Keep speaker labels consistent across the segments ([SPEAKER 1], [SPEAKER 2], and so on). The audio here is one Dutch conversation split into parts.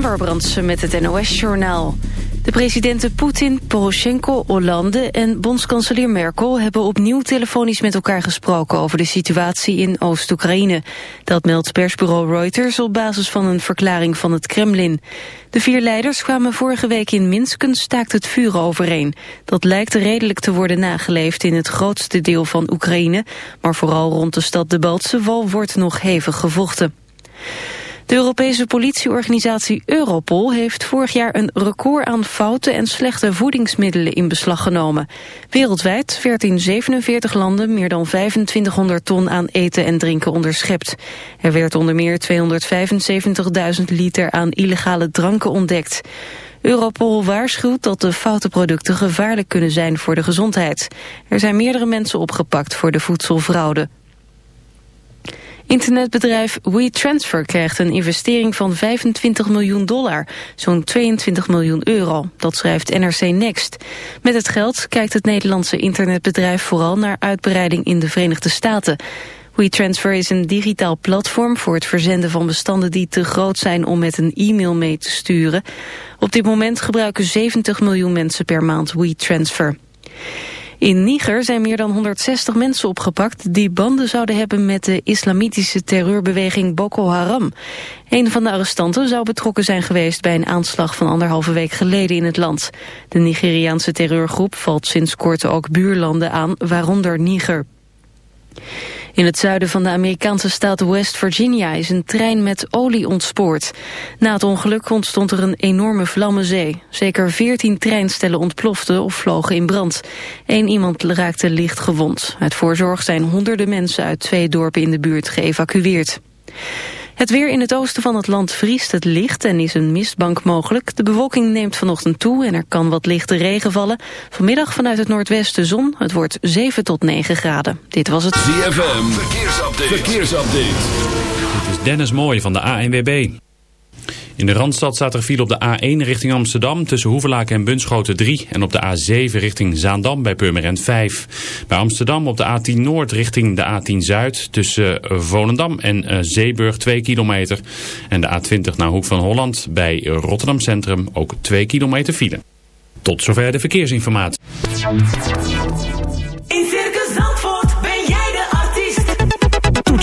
[SPEAKER 1] Brandsen met het NOS-journaal. De presidenten Poetin, Poroshenko, Hollande en bondskanselier Merkel... hebben opnieuw telefonisch met elkaar gesproken over de situatie in Oost-Oekraïne. Dat meldt persbureau Reuters op basis van een verklaring van het Kremlin. De vier leiders kwamen vorige week in Minsk een staakt het vuren overeen. Dat lijkt redelijk te worden nageleefd in het grootste deel van Oekraïne... maar vooral rond de stad Debaltseve wordt nog hevig gevochten. De Europese politieorganisatie Europol heeft vorig jaar een record aan foute en slechte voedingsmiddelen in beslag genomen. Wereldwijd werd in 47 landen meer dan 2500 ton aan eten en drinken onderschept. Er werd onder meer 275.000 liter aan illegale dranken ontdekt. Europol waarschuwt dat de foute producten gevaarlijk kunnen zijn voor de gezondheid. Er zijn meerdere mensen opgepakt voor de voedselfraude. Internetbedrijf WeTransfer krijgt een investering van 25 miljoen dollar, zo'n 22 miljoen euro. Dat schrijft NRC Next. Met het geld kijkt het Nederlandse internetbedrijf vooral naar uitbreiding in de Verenigde Staten. WeTransfer is een digitaal platform voor het verzenden van bestanden die te groot zijn om met een e-mail mee te sturen. Op dit moment gebruiken 70 miljoen mensen per maand WeTransfer. In Niger zijn meer dan 160 mensen opgepakt die banden zouden hebben met de islamitische terreurbeweging Boko Haram. Een van de arrestanten zou betrokken zijn geweest bij een aanslag van anderhalve week geleden in het land. De Nigeriaanse terreurgroep valt sinds kort ook buurlanden aan, waaronder Niger. In het zuiden van de Amerikaanse staat West Virginia is een trein met olie ontspoord. Na het ongeluk ontstond er een enorme vlammenzee. Zeker veertien treinstellen ontploften of vlogen in brand. Eén iemand raakte licht gewond. Uit voorzorg zijn honderden mensen uit twee dorpen in de buurt geëvacueerd. Het weer in het oosten van het land vriest het licht en is een mistbank mogelijk. De bewolking neemt vanochtend toe en er kan wat lichte regen vallen. Vanmiddag vanuit het noordwesten zon. Het wordt 7 tot 9 graden. Dit was het
[SPEAKER 2] ZFM. Verkeersupdate. Verkeersupdate.
[SPEAKER 3] Dit is Dennis Mooij van de ANWB. In de Randstad staat er file op de A1 richting Amsterdam tussen Hoevelaken en Bunschoten 3 en op de A7 richting Zaandam bij Purmerend 5. Bij Amsterdam op de A10 Noord richting de A10 Zuid tussen Volendam en eh, Zeeburg 2 kilometer. En de A20 naar Hoek van Holland bij Rotterdam Centrum ook 2 kilometer file. Tot zover de verkeersinformatie.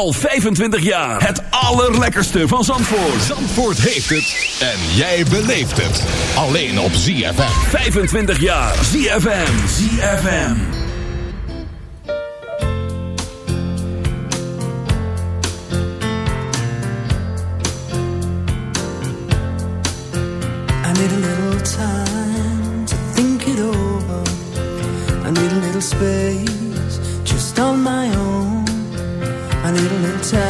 [SPEAKER 2] Al 25 jaar. Het allerlekkerste van Zandvoort.
[SPEAKER 4] Zandvoort heeft het. En jij beleeft het. Alleen op ZFM.
[SPEAKER 2] 25 jaar. ZFM. ZFM.
[SPEAKER 5] I need a little time to think it over. I need a little space just on my I need a little time.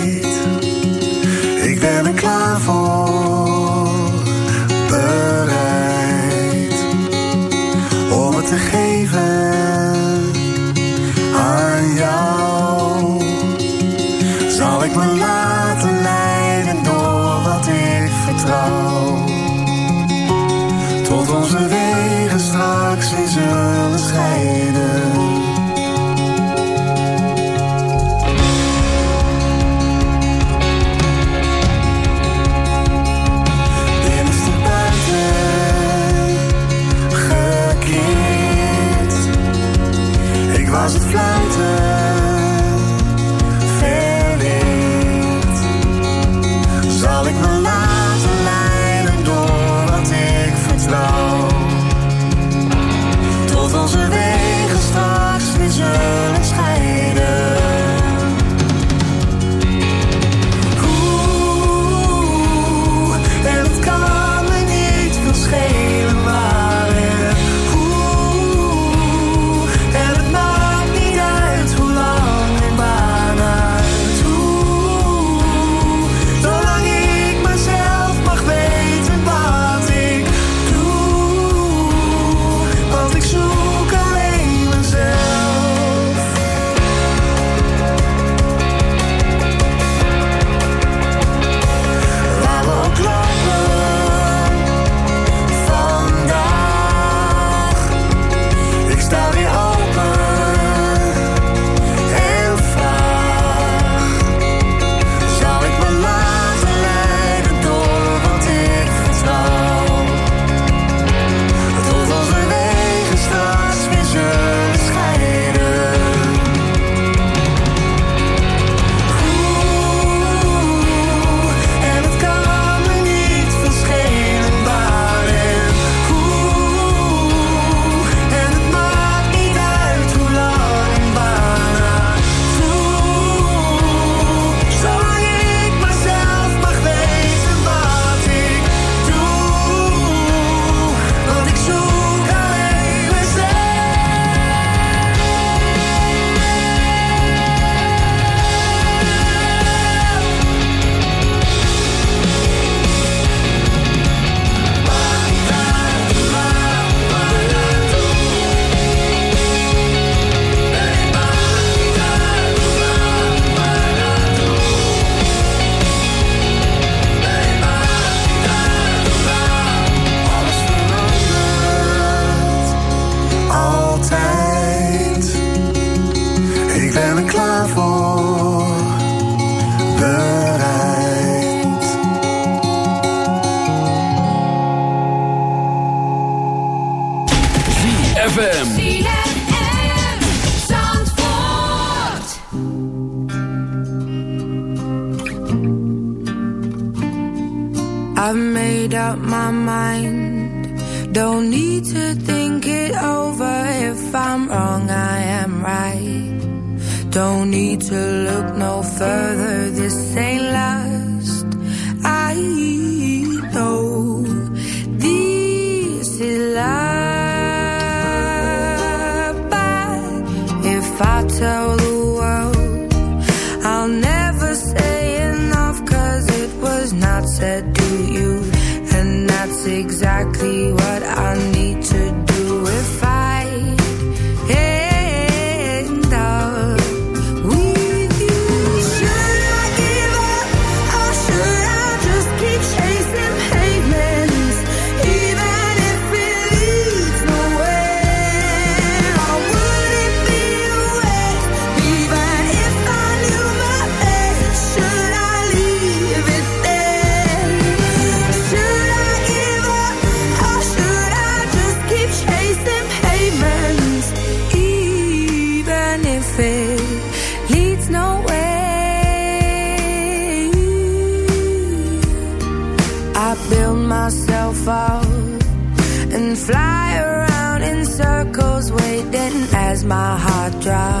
[SPEAKER 6] my heart dry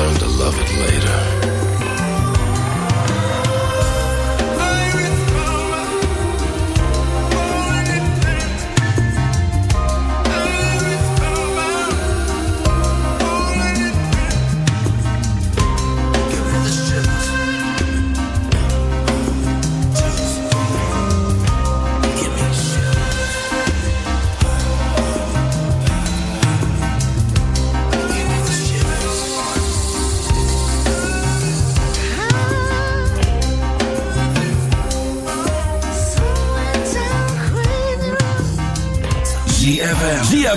[SPEAKER 7] learn to love it later.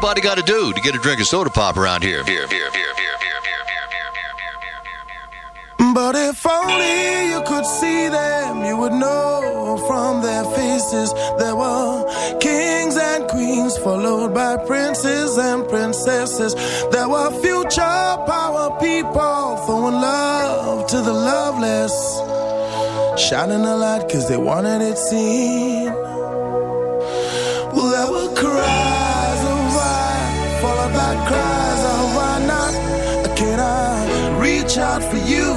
[SPEAKER 8] somebody got to do to get a drink of soda pop around here? Here, here, here, here.
[SPEAKER 7] But if only you could see them, you would know from their faces there were kings and queens, followed by princes and princesses. There were future power people throwing love to the loveless, shining a light because they wanted it seen. cries, oh, I hope not. Can I reach out for you?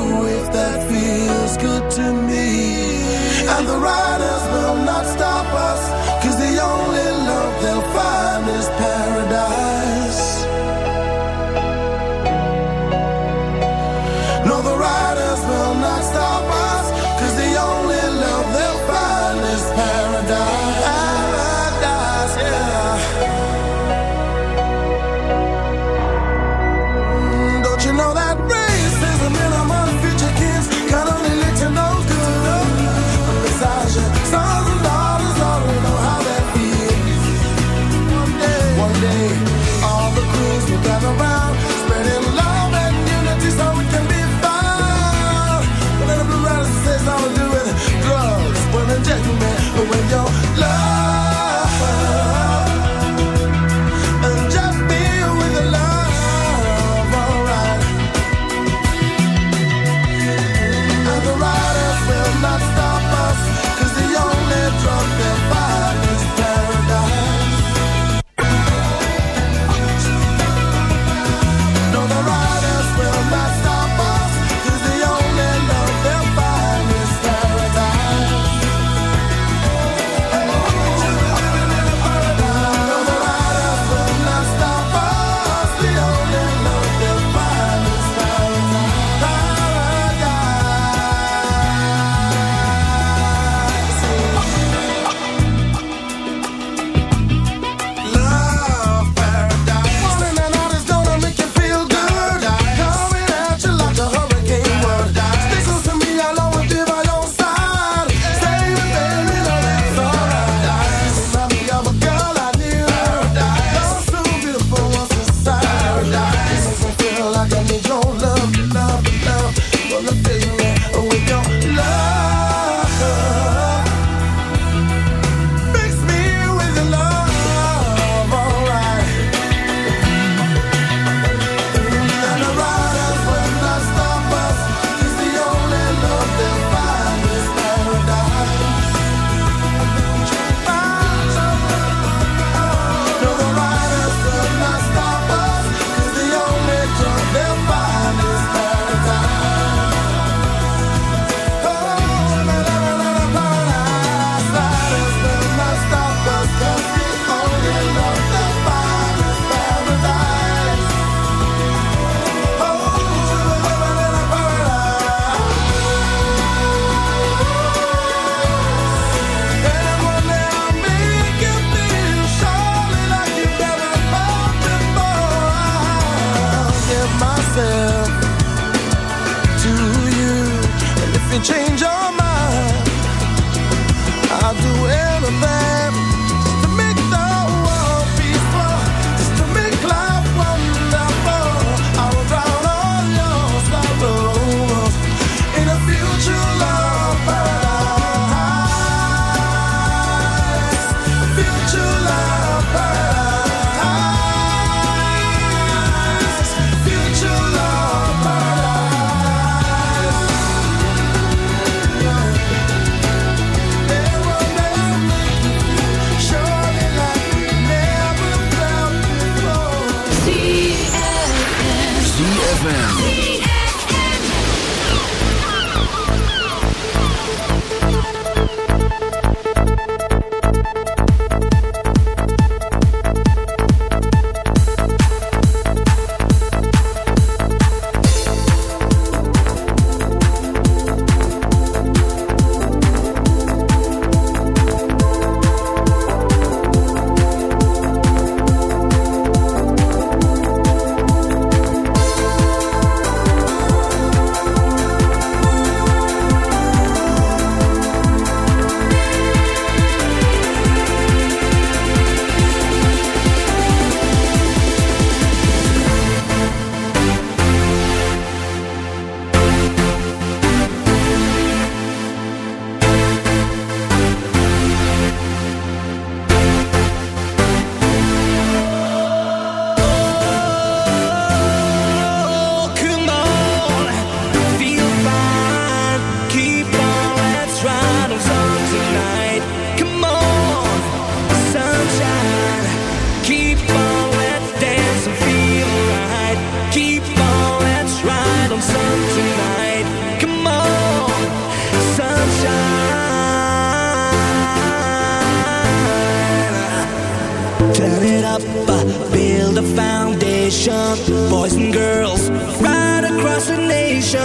[SPEAKER 9] Foundation. Boys and girls, right across the nation.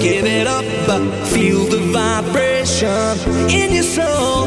[SPEAKER 9] Give it up, feel the vibration in your soul.